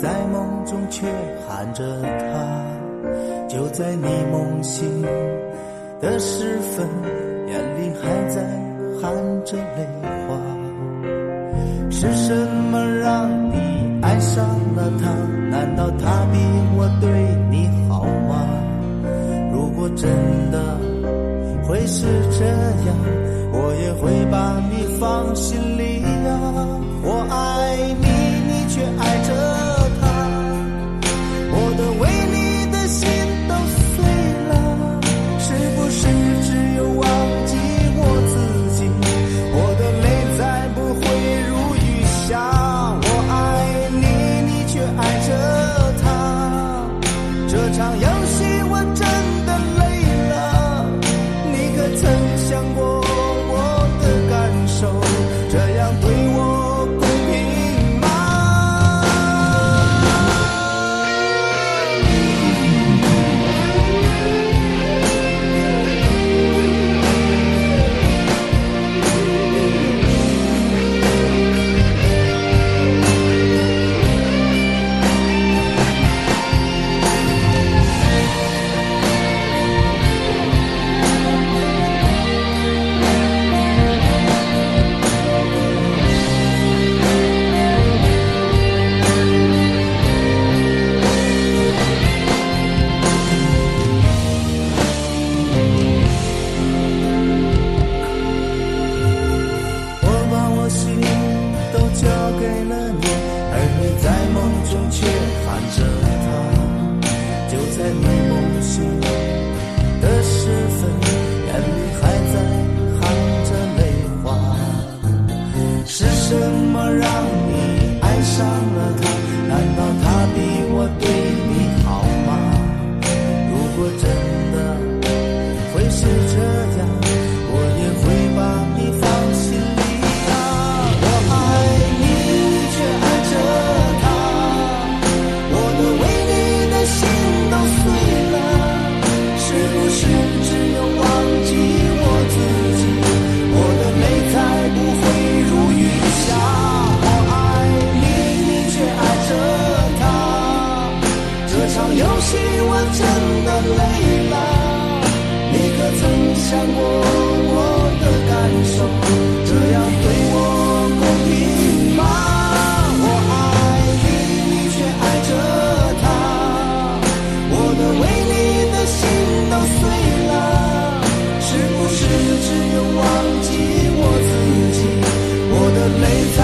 在梦中却喊着他。就在你梦醒的时分，眼里还在含着泪花。是什么让你爱上了他？难道他比我对你好吗？如果真的会是这样，我也会把你放心里呀。我爱是什么让你爱上了他？难道他比我对你好吗？如果真的会是这样。我累了你可曾想过我的感受这样对我公平吗我爱你你却爱着他我的为你的心都碎了是不是只有忘记我自己我的泪在